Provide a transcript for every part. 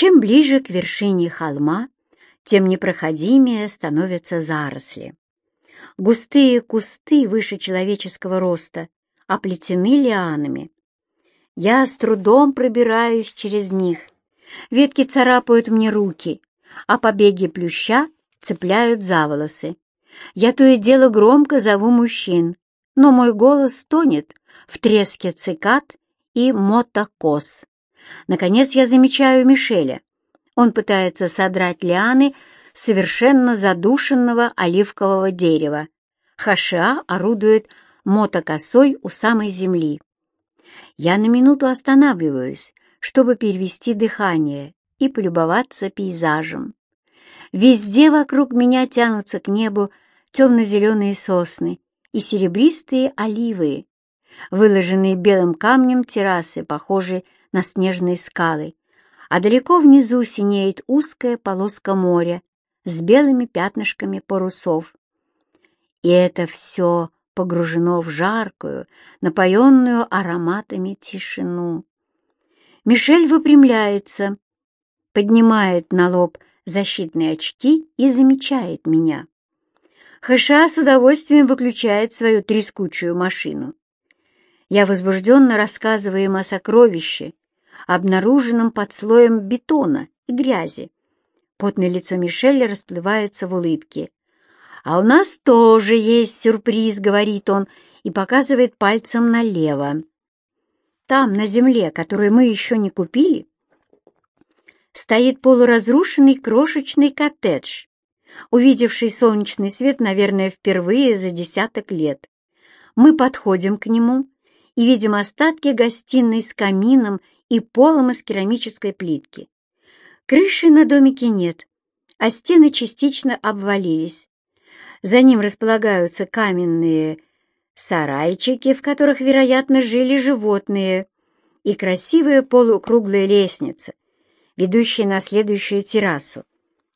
Чем ближе к вершине холма, тем непроходимее становятся заросли. Густые кусты выше человеческого роста оплетены лианами. Я с трудом пробираюсь через них. Ветки царапают мне руки, а побеги плюща цепляют за волосы. Я то и дело громко зову мужчин, но мой голос тонет в треске цикад и мотокос. Наконец я замечаю Мишеля. Он пытается содрать лианы совершенно задушенного оливкового дерева. Хаша орудует мотокосой у самой земли. Я на минуту останавливаюсь, чтобы перевести дыхание и полюбоваться пейзажем. Везде вокруг меня тянутся к небу темно-зеленые сосны и серебристые оливы, выложенные белым камнем террасы, похожие на снежные скалы, а далеко внизу синеет узкая полоска моря с белыми пятнышками парусов. И это все погружено в жаркую, напоенную ароматами тишину. Мишель выпрямляется, поднимает на лоб защитные очки и замечает меня. Хэша с удовольствием выключает свою трескучую машину. Я возбужденно рассказываю им о сокровище, обнаруженном под слоем бетона и грязи. Потное лицо Мишеля расплывается в улыбке. «А у нас тоже есть сюрприз», — говорит он и показывает пальцем налево. «Там, на земле, которую мы еще не купили, стоит полуразрушенный крошечный коттедж, увидевший солнечный свет, наверное, впервые за десяток лет. Мы подходим к нему и видим остатки гостиной с камином и полом из керамической плитки. Крыши на домике нет, а стены частично обвалились. За ним располагаются каменные сарайчики, в которых, вероятно, жили животные, и красивая полукруглая лестница, ведущая на следующую террасу,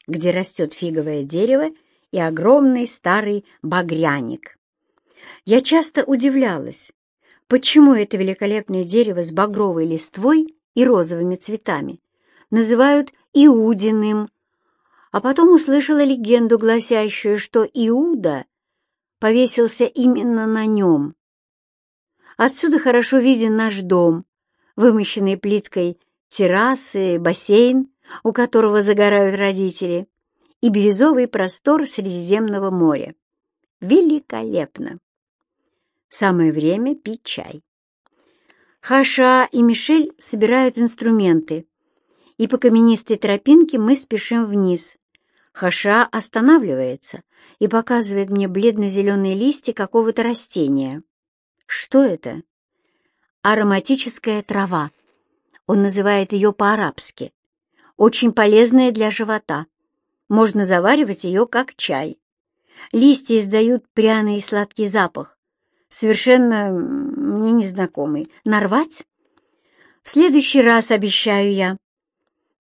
где растет фиговое дерево и огромный старый багряник. Я часто удивлялась, почему это великолепное дерево с багровой листвой и розовыми цветами называют Иудиным, а потом услышала легенду, гласящую, что Иуда повесился именно на нем. Отсюда хорошо виден наш дом, вымощенный плиткой террасы, бассейн, у которого загорают родители, и бирюзовый простор Средиземного моря. Великолепно! Самое время пить чай. Хаша и Мишель собирают инструменты, и по каменистой тропинке мы спешим вниз. Хаша останавливается и показывает мне бледно-зеленые листья какого-то растения. Что это? Ароматическая трава. Он называет ее по-арабски. Очень полезная для живота. Можно заваривать ее как чай. Листья издают пряный и сладкий запах, совершенно мне незнакомый. Нарвать? В следующий раз, обещаю я.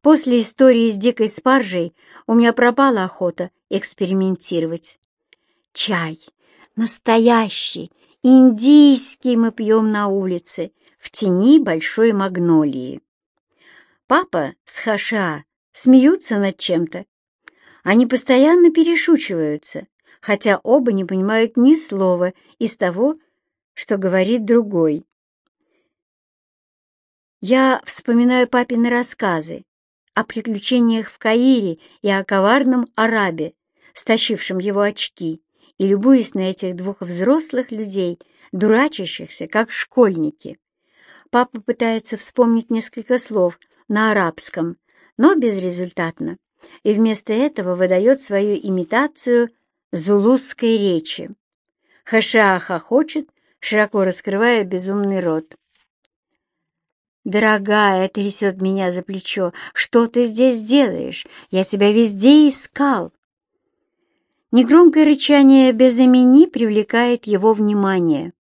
После истории с дикой спаржей у меня пропала охота экспериментировать. Чай, настоящий, индийский мы пьем на улице, в тени большой магнолии. Папа с Хаша смеются над чем-то. Они постоянно перешучиваются, хотя оба не понимают ни слова из того, что говорит другой. Я вспоминаю папины рассказы о приключениях в Каире и о коварном арабе, стащившем его очки, и любуюсь на этих двух взрослых людей, дурачащихся, как школьники. Папа пытается вспомнить несколько слов на арабском, но безрезультатно, и вместо этого выдает свою имитацию зулусской речи. Хаша хохочет, широко раскрывая безумный рот. «Дорогая!» — трясет меня за плечо. «Что ты здесь делаешь? Я тебя везде искал!» Негромкое рычание без имени привлекает его внимание.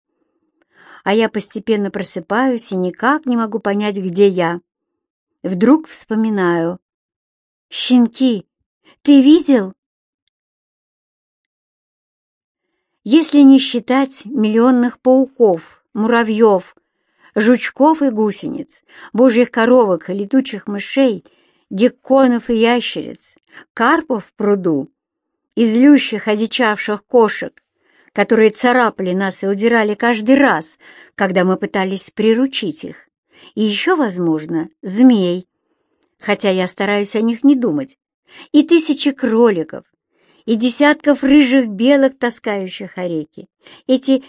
А я постепенно просыпаюсь и никак не могу понять, где я. Вдруг вспоминаю. «Щенки! Ты видел?» Если не считать миллионных пауков, муравьев, жучков и гусениц, божьих коровок и летучих мышей, гекконов и ящериц, карпов в пруду, излющих, одичавших кошек, которые царапали нас и удирали каждый раз, когда мы пытались приручить их, и еще, возможно, змей, хотя я стараюсь о них не думать, и тысячи кроликов, и десятков рыжих белок, таскающих ореки, эти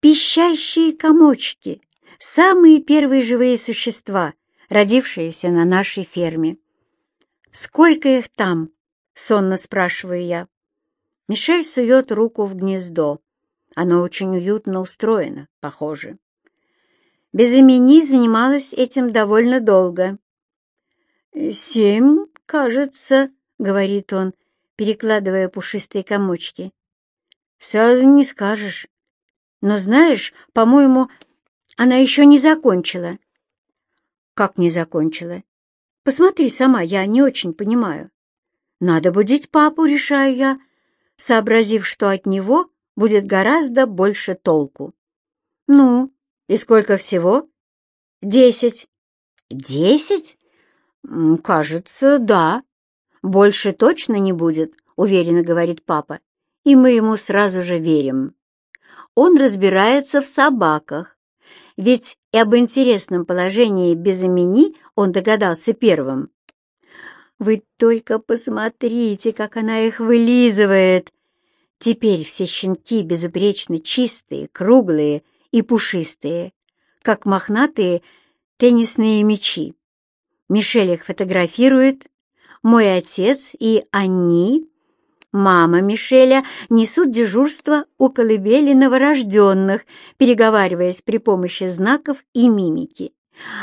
пищащие комочки, самые первые живые существа, родившиеся на нашей ферме. «Сколько их там?» — сонно спрашиваю я. Мишель сует руку в гнездо. Оно очень уютно устроено, похоже. Без имени занималась этим довольно долго. «Семь, кажется», — говорит он, перекладывая пушистые комочки. «Сразу не скажешь. Но знаешь, по-моему, она еще не закончила». «Как не закончила? Посмотри сама, я не очень понимаю». «Надо будить папу», — решаю я, сообразив, что от него будет гораздо больше толку. «Ну, и сколько всего?» «Десять». «Десять?» «Кажется, да. Больше точно не будет», — уверенно говорит папа, и мы ему сразу же верим. Он разбирается в собаках, ведь и об интересном положении без имени он догадался первым. «Вы только посмотрите, как она их вылизывает!» Теперь все щенки безупречно чистые, круглые и пушистые, как мохнатые теннисные мячи. Мишель их фотографирует, мой отец и они, мама Мишеля, несут дежурство у колыбели новорожденных, переговариваясь при помощи знаков и мимики.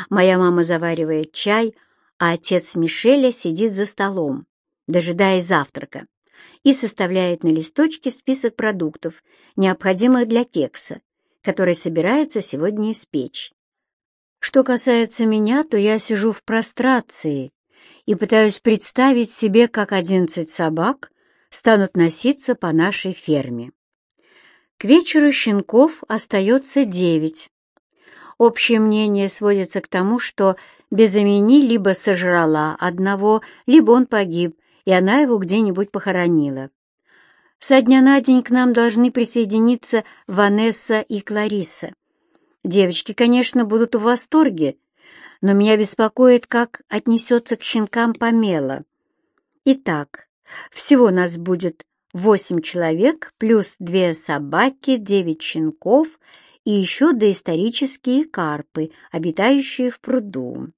Моя мама заваривает чай, а отец Мишеля сидит за столом, дожидаясь завтрака и составляет на листочке список продуктов, необходимых для кекса, который собирается сегодня испечь. Что касается меня, то я сижу в прострации и пытаюсь представить себе, как одиннадцать собак станут носиться по нашей ферме. К вечеру щенков остается девять. Общее мнение сводится к тому, что Безымени либо сожрала одного, либо он погиб, и она его где-нибудь похоронила. Со дня на день к нам должны присоединиться Ванесса и Клариса. Девочки, конечно, будут в восторге, но меня беспокоит, как отнесется к щенкам Памела. Итак, всего нас будет восемь человек, плюс две собаки, девять щенков и еще доисторические карпы, обитающие в пруду.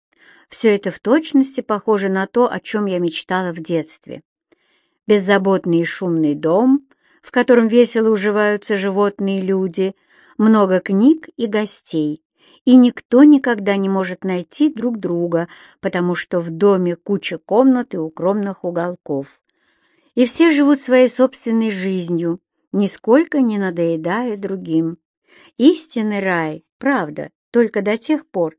Все это в точности похоже на то, о чем я мечтала в детстве. Беззаботный и шумный дом, в котором весело уживаются животные и люди, много книг и гостей, и никто никогда не может найти друг друга, потому что в доме куча комнат и укромных уголков. И все живут своей собственной жизнью, нисколько не надоедая другим. Истинный рай, правда, только до тех пор,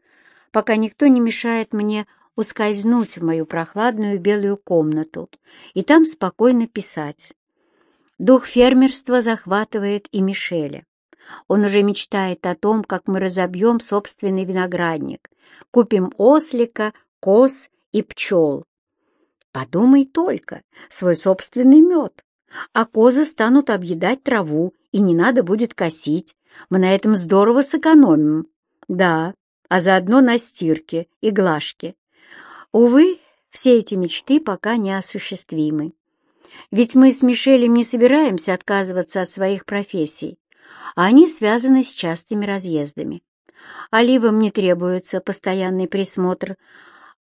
пока никто не мешает мне ускользнуть в мою прохладную белую комнату и там спокойно писать. Дух фермерства захватывает и Мишеля. Он уже мечтает о том, как мы разобьем собственный виноградник, купим ослика, коз и пчел. Подумай только, свой собственный мед. А козы станут объедать траву, и не надо будет косить. Мы на этом здорово сэкономим. Да, а заодно на стирке и глажке. Увы, все эти мечты пока не осуществимы. Ведь мы с Мишелем не собираемся отказываться от своих профессий, они связаны с частыми разъездами. Оливам не требуется постоянный присмотр,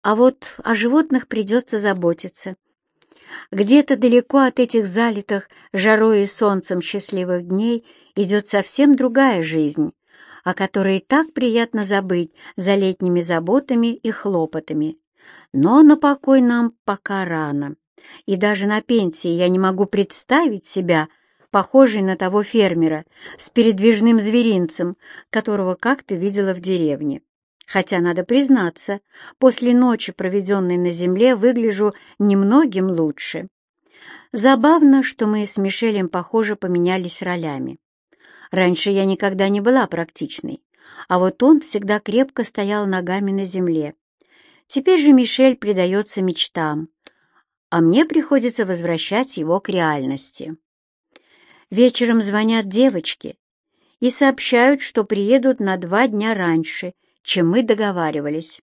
а вот о животных придется заботиться. Где-то далеко от этих залитых жарой и солнцем счастливых дней идет совсем другая жизнь, о которой так приятно забыть за летними заботами и хлопотами. Но на покой нам пока рано, и даже на пенсии я не могу представить себя похожей на того фермера с передвижным зверинцем, которого как-то видела в деревне. Хотя, надо признаться, после ночи, проведенной на земле, выгляжу немногим лучше. Забавно, что мы с Мишелем, похоже, поменялись ролями. Раньше я никогда не была практичной, а вот он всегда крепко стоял ногами на земле. Теперь же Мишель предается мечтам, а мне приходится возвращать его к реальности. Вечером звонят девочки и сообщают, что приедут на два дня раньше, чем мы договаривались.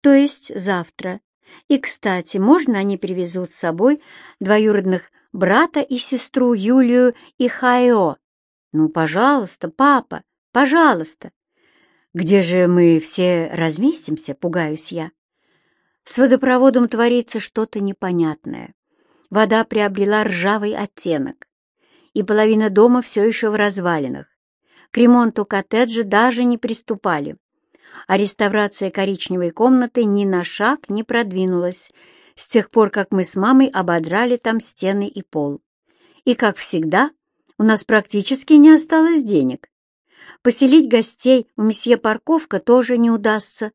То есть завтра. И, кстати, можно они привезут с собой двоюродных брата и сестру Юлию и Хайо? Ну, пожалуйста, папа, пожалуйста. Где же мы все разместимся, пугаюсь я. С водопроводом творится что-то непонятное. Вода приобрела ржавый оттенок, и половина дома все еще в развалинах. К ремонту коттеджа даже не приступали, а реставрация коричневой комнаты ни на шаг не продвинулась с тех пор, как мы с мамой ободрали там стены и пол. И, как всегда, у нас практически не осталось денег. Поселить гостей у месье Парковка тоже не удастся.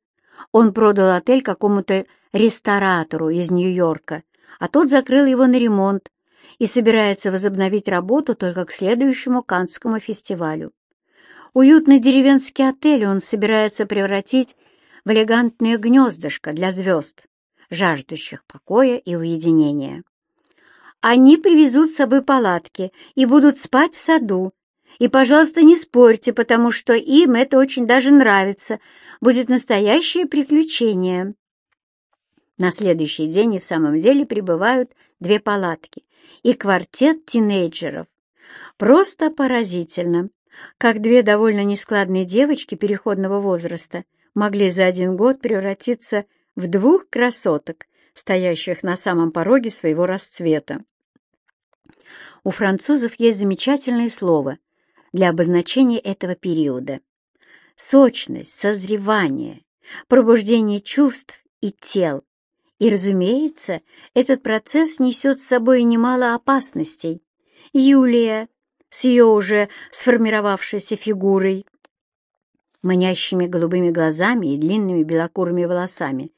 Он продал отель какому-то ресторатору из Нью-Йорка, а тот закрыл его на ремонт и собирается возобновить работу только к следующему Каннскому фестивалю. Уютный деревенский отель он собирается превратить в элегантное гнездышко для звезд, жаждущих покоя и уединения. Они привезут с собой палатки и будут спать в саду. И, пожалуйста, не спорьте, потому что им это очень даже нравится. Будет настоящее приключение. На следующий день и в самом деле прибывают две палатки и квартет тинейджеров. Просто поразительно, как две довольно нескладные девочки переходного возраста могли за один год превратиться в двух красоток, стоящих на самом пороге своего расцвета. У французов есть замечательное слово для обозначения этого периода. Сочность, созревание, пробуждение чувств и тел, и, разумеется, этот процесс несет с собой немало опасностей. Юлия с ее уже сформировавшейся фигурой, манящими голубыми глазами и длинными белокурыми волосами,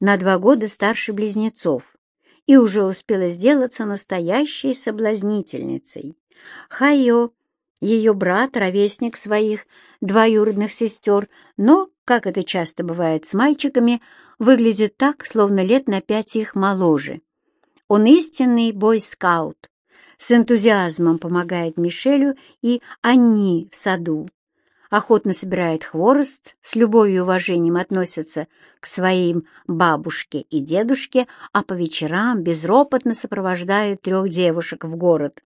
на два года старше близнецов и уже успела сделаться настоящей соблазнительницей. Хайо, ее брат, ровесник своих двоюродных сестер, но, как это часто бывает с мальчиками, выглядит так, словно лет на пять их моложе. Он истинный бойскаут, с энтузиазмом помогает Мишелю и Анни в саду, охотно собирает хворост, с любовью и уважением относится к своим бабушке и дедушке, а по вечерам безропотно сопровождает трех девушек в город,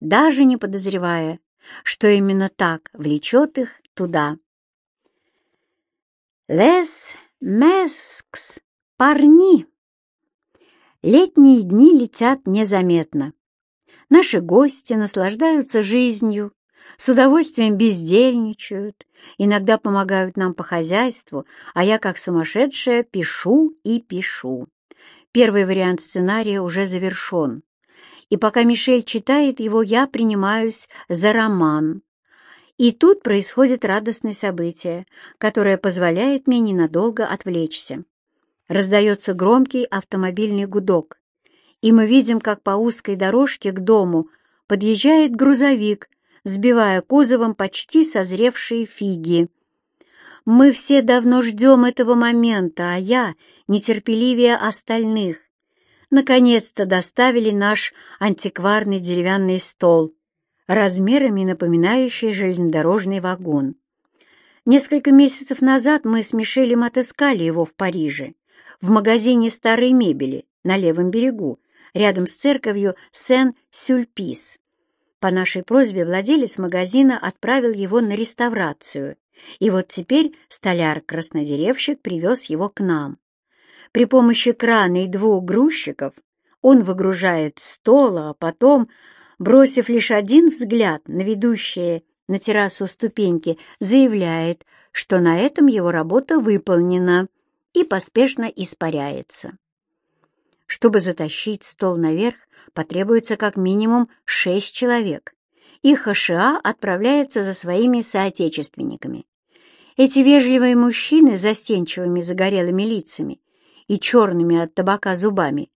даже не подозревая, что именно так влечет их туда. «Лес Мескс, парни!» Летние дни летят незаметно. Наши гости наслаждаются жизнью, с удовольствием бездельничают, иногда помогают нам по хозяйству, а я, как сумасшедшая, пишу и пишу. Первый вариант сценария уже завершен, и пока Мишель читает его, я принимаюсь за роман. И тут происходит радостное событие, которое позволяет мне ненадолго отвлечься. Раздается громкий автомобильный гудок, и мы видим, как по узкой дорожке к дому подъезжает грузовик, сбивая кузовом почти созревшие фиги. Мы все давно ждем этого момента, а я нетерпеливее остальных. Наконец-то доставили наш антикварный деревянный стол, размерами напоминающий железнодорожный вагон. Несколько месяцев назад мы с Мишелем отыскали его в Париже, в магазине старой мебели на левом берегу, рядом с церковью Сен-Сюльпис. По нашей просьбе владелец магазина отправил его на реставрацию, и вот теперь столяр-краснодеревщик привез его к нам. При помощи крана и двух грузчиков он выгружает стол, а потом, бросив лишь один взгляд на ведущие на террасу ступеньки, заявляет, что на этом его работа выполнена и поспешно испаряется. Чтобы затащить стол наверх, потребуется как минимум шесть человек, и ХША отправляется за своими соотечественниками. Эти вежливые мужчины с застенчивыми загорелыми лицами и черными от табака зубами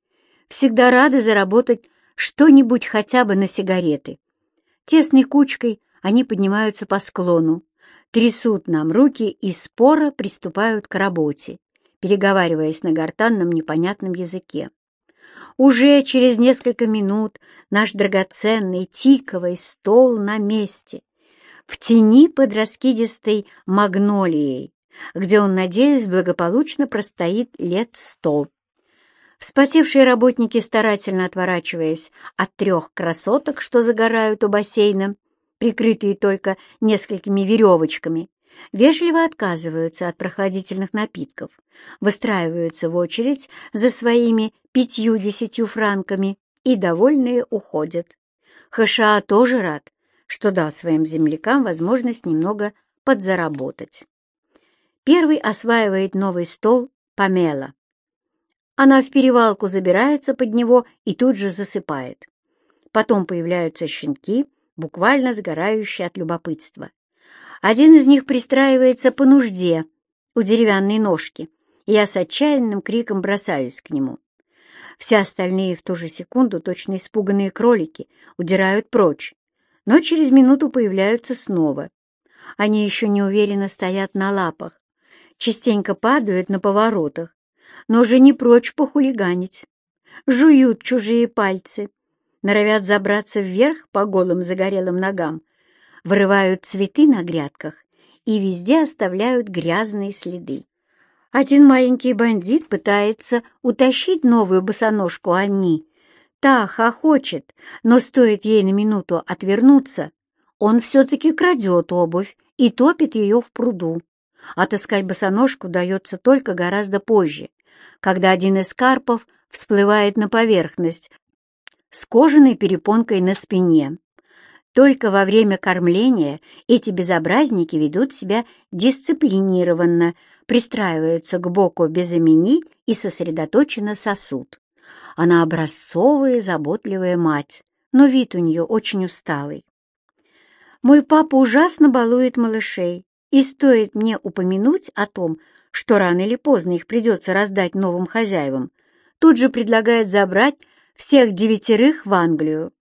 всегда рады заработать что-нибудь хотя бы на сигареты. Тесной кучкой они поднимаются по склону, трясут нам руки и споро приступают к работе, переговариваясь на гортанном непонятном языке. Уже через несколько минут наш драгоценный тиковый стол на месте, в тени под раскидистой магнолией, где он, надеюсь, благополучно простоит лет сто. Вспотевшие работники, старательно отворачиваясь от трех красоток, что загорают у бассейна, прикрытые только несколькими веревочками, вежливо отказываются от прохладительных напитков, выстраиваются в очередь за своими пятью-десятью франками и, довольные, уходят. ХША тоже рад, что дал своим землякам возможность немного подзаработать. Первый осваивает новый стол Памела. Она в перевалку забирается под него и тут же засыпает. Потом появляются щенки, буквально сгорающие от любопытства. Один из них пристраивается по нужде у деревянной ножки, и я с отчаянным криком бросаюсь к нему. Все остальные в ту же секунду, точно испуганные кролики, удирают прочь, но через минуту появляются снова. Они еще неуверенно стоят на лапах, частенько падают на поворотах, но уже не прочь похулиганить. Жуют чужие пальцы, норовят забраться вверх по голым загорелым ногам, вырывают цветы на грядках и везде оставляют грязные следы. Один маленький бандит пытается утащить новую босоножку Анни. Та хохочет, но стоит ей на минуту отвернуться, он все-таки крадет обувь и топит ее в пруду. Отыскать босоножку дается только гораздо позже, когда один из карпов всплывает на поверхность с кожаной перепонкой на спине. Только во время кормления эти безобразники ведут себя дисциплинированно, пристраиваются к боку без имени и сосредоточенно сосут. Она образцовая, заботливая мать, но вид у нее очень усталый. Мой папа ужасно балует малышей, и стоит мне упомянуть о том, что рано или поздно их придется раздать новым хозяевам, тут же предлагает забрать всех девятерых в Англию.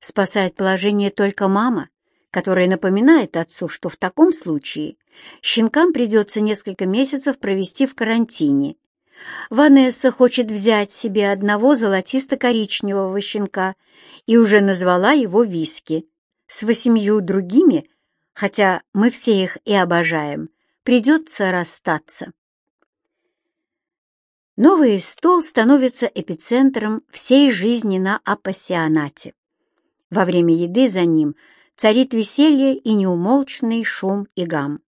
Спасает положение только мама, которая напоминает отцу, что в таком случае щенкам придется несколько месяцев провести в карантине. Ванесса хочет взять себе одного золотисто-коричневого щенка и уже назвала его Виски. С восемью другими, хотя мы все их и обожаем, придется расстаться. Новый стол становится эпицентром всей жизни на апассионате. Во время еды за ним царит веселье и неумолчный шум и гам.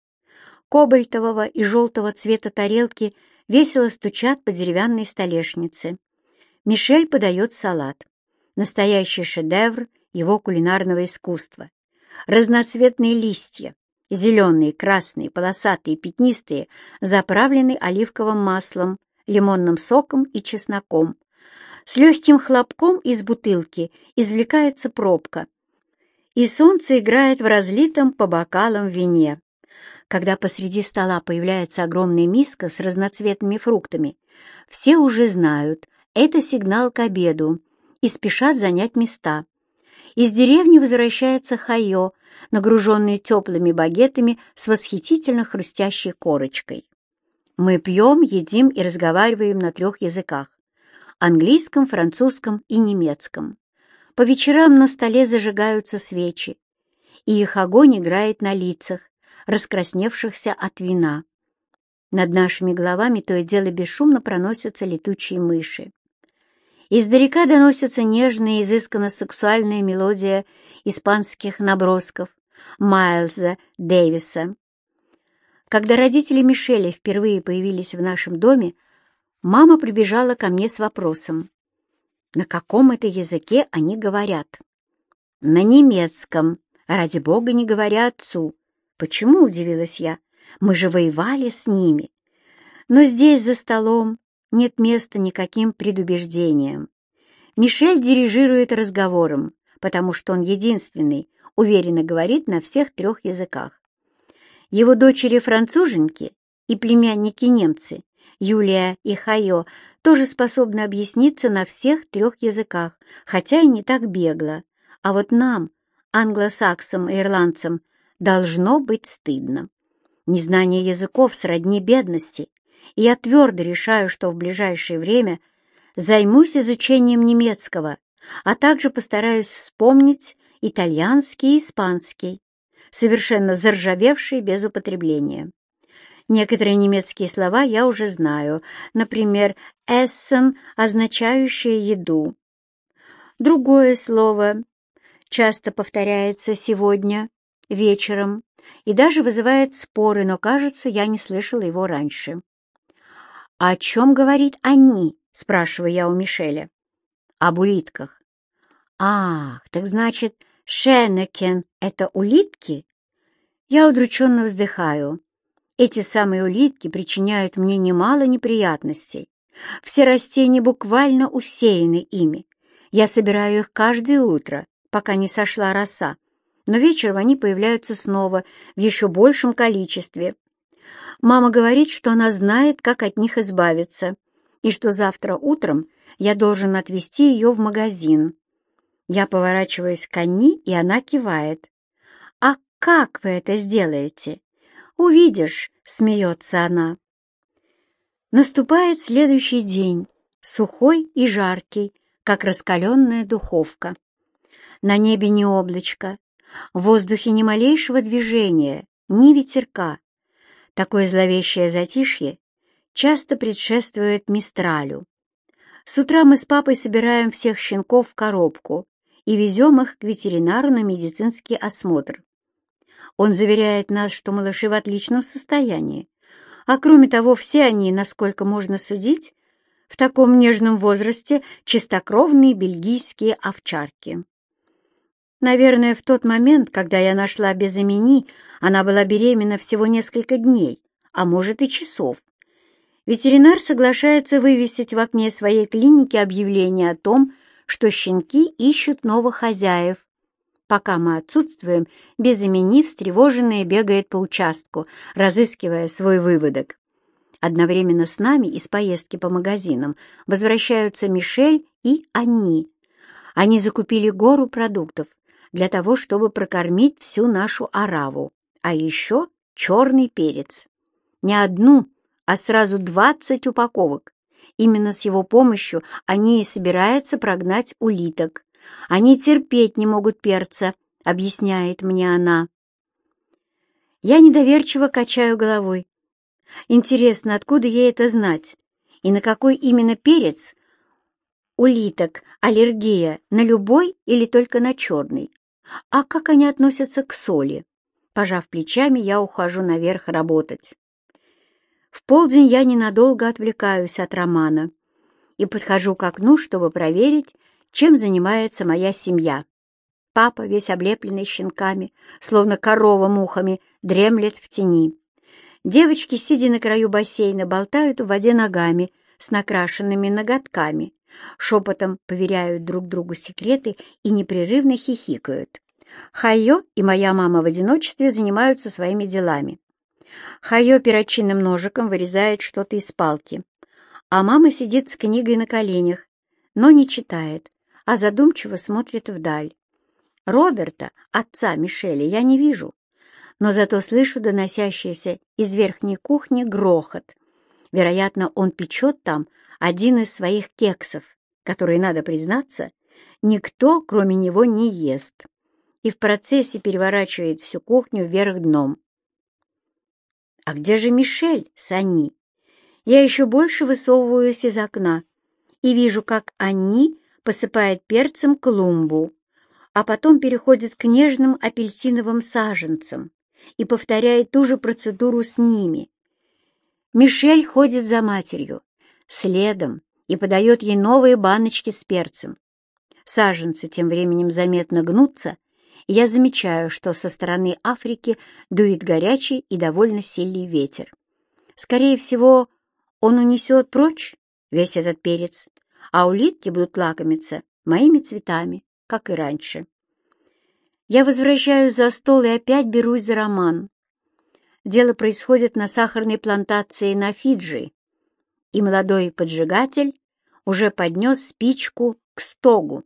Кобальтового и желтого цвета тарелки весело стучат по деревянной столешнице. Мишель подает салат. Настоящий шедевр его кулинарного искусства. Разноцветные листья, зеленые, красные, полосатые, пятнистые, заправлены оливковым маслом, лимонным соком и чесноком. С легким хлопком из бутылки извлекается пробка, и солнце играет в разлитом по бокалам вине. Когда посреди стола появляется огромная миска с разноцветными фруктами, все уже знают, это сигнал к обеду, и спешат занять места. Из деревни возвращается Хайо, нагруженный теплыми багетами с восхитительно хрустящей корочкой. Мы пьем, едим и разговариваем на трех языках — английском, французском и немецком. По вечерам на столе зажигаются свечи, и их огонь играет на лицах, раскрасневшихся от вина. Над нашими головами то и дело бесшумно проносятся летучие мыши. Издалека доносится нежная, изысканно сексуальная мелодия испанских набросков Майлза Дэвиса. Когда родители Мишеля впервые появились в нашем доме, мама прибежала ко мне с вопросом. На каком это языке они говорят? На немецком. Ради бога, не говоря отцу. Почему, удивилась я? Мы же воевали с ними. Но здесь, за столом, нет места никаким предубеждениям. Мишель дирижирует разговором, потому что он единственный, уверенно говорит на всех трех языках. Его дочери-француженки и племянники-немцы, Юлия и Хайо, тоже способны объясниться на всех трех языках, хотя и не так бегло. А вот нам, англосаксам и ирландцам, должно быть стыдно. Незнание языков сродни бедности, я твердо решаю, что в ближайшее время займусь изучением немецкого, а также постараюсь вспомнить итальянский и испанский, совершенно заржавевшие без употребления. Некоторые немецкие слова я уже знаю, например, «essen», означающее «еду». Другое слово часто повторяется сегодня, вечером, и даже вызывает споры, но, кажется, я не слышала его раньше. «О чем говорит они?» — спрашиваю я у Мишеля. «Об улитках». «Ах, так значит, Шенекен — это улитки?» Я удрученно вздыхаю. Эти самые улитки причиняют мне немало неприятностей. Все растения буквально усеяны ими. Я собираю их каждое утро, пока не сошла роса, но вечером они появляются снова в еще большем количестве. Мама говорит, что она знает, как от них избавиться, и что завтра утром я должен отвезти ее в магазин. Я поворачиваюсь к Анни, и она кивает. «А как вы это сделаете?» «Увидишь», — смеется она. Наступает следующий день, сухой и жаркий, как раскаленная духовка. На небе не облачко, в воздухе ни малейшего движения, ни ветерка. Такое зловещее затишье часто предшествует мистралю. С утра мы с папой собираем всех щенков в коробку и везем их к ветеринару на медицинский осмотр. Он заверяет нас, что малыши в отличном состоянии. А кроме того, все они, насколько можно судить, в таком нежном возрасте чистокровные бельгийские овчарки. Наверное, в тот момент, когда я нашла Безымени, она была беременна всего несколько дней, а может и часов. Ветеринар соглашается вывесить в окне своей клиники объявление о том, что щенки ищут новых хозяев, Пока мы отсутствуем, без имени встревоженная бегает по участку, разыскивая свой выводок. Одновременно с нами из поездки по магазинам возвращаются Мишель и Анни. Они закупили гору продуктов для того, чтобы прокормить всю нашу ораву, а еще черный перец. Не одну, а сразу двадцать упаковок. Именно с его помощью они и собираются прогнать улиток. Они терпеть не могут перца, — объясняет мне она. Я недоверчиво качаю головой. Интересно, откуда ей это знать? И на какой именно перец? Улиток аллергия на любой или только на черный? А как они относятся к соли? Пожав плечами, я ухожу наверх работать. В полдень я ненадолго отвлекаюсь от романа и подхожу к окну, чтобы проверить, чем занимается моя семья. Папа, весь облепленный щенками, словно корова мухами, дремлет в тени. Девочки, сидя на краю бассейна, болтают в воде ногами с накрашенными ноготками, шепотом поверяют друг другу секреты и непрерывно хихикают. Хайо и моя мама в одиночестве занимаются своими делами. Хайо перочинным ножиком вырезает что-то из палки, а мама сидит с книгой на коленях, но не читает, а задумчиво смотрит вдаль. Роберта, отца Мишеля, я не вижу, но зато слышу доносящийся из верхней кухни грохот. Вероятно, он печет там один из своих кексов, которые, надо признаться, никто, кроме него, не ест, и в процессе переворачивает всю кухню вверх дном. А где же Мишель с Анни? Я еще больше высовываюсь из окна и вижу, как Анни посыпает перцем клумбу, а потом переходит к нежным апельсиновым саженцам и повторяет ту же процедуру с ними. Мишель ходит за матерью, следом, и подает ей новые баночки с перцем. Саженцы тем временем заметно гнутся, и я замечаю, что со стороны Африки дует горячий и довольно сильный ветер. Скорее всего, он унесет прочь весь этот перец, а улитки будут лакомиться моими цветами, как и раньше. Я возвращаюсь за стол и опять берусь за роман. Дело происходит на сахарной плантации на Фиджи, и молодой поджигатель уже поднес спичку к стогу.